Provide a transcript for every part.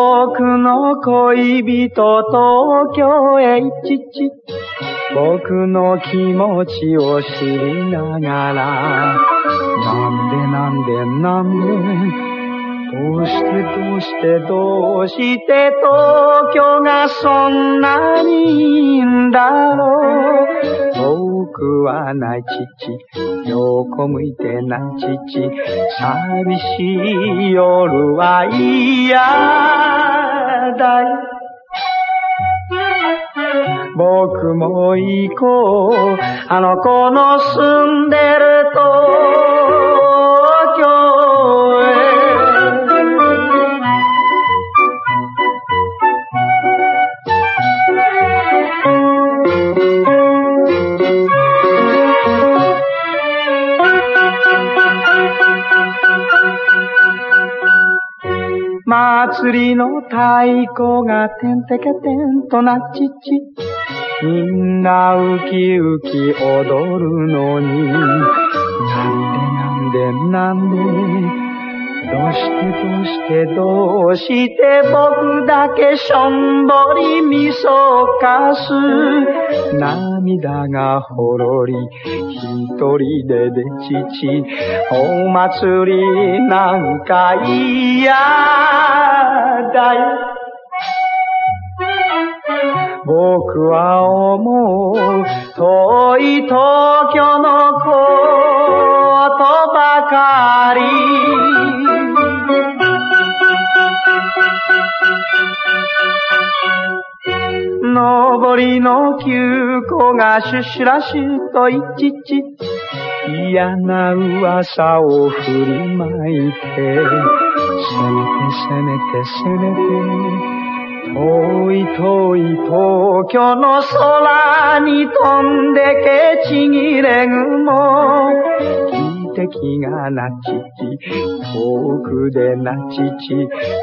僕の恋人東京へ行ちち。僕の気持ちを知りながら。なんでなんでなんで。どうしてどうしてどうして東京がそんなにいいんだろう。くはない父、横向いてない父、寂しい夜は嫌だよ。僕も行こう、あの子の住んで祭りの太鼓がてんてけてんとなっちっち。みんなウキウキ踊るのに。なんでなんでなんでしてどうしてどうして僕だけしょんぼりみそかす。涙がほろり一人ででちち。お祭りなんか嫌だよ。僕は思う。遠い東京のこの急行がシュシュラシュといちち嫌な噂を振りまいてせめてせめてせめて遠い遠い東京の空に飛んでけちぎれ雲。敵がなちち、遠くでなちち、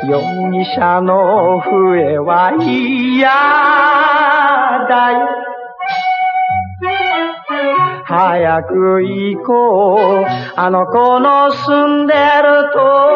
容疑者の笛は嫌。だよ。早く行こう、あの子の住んでると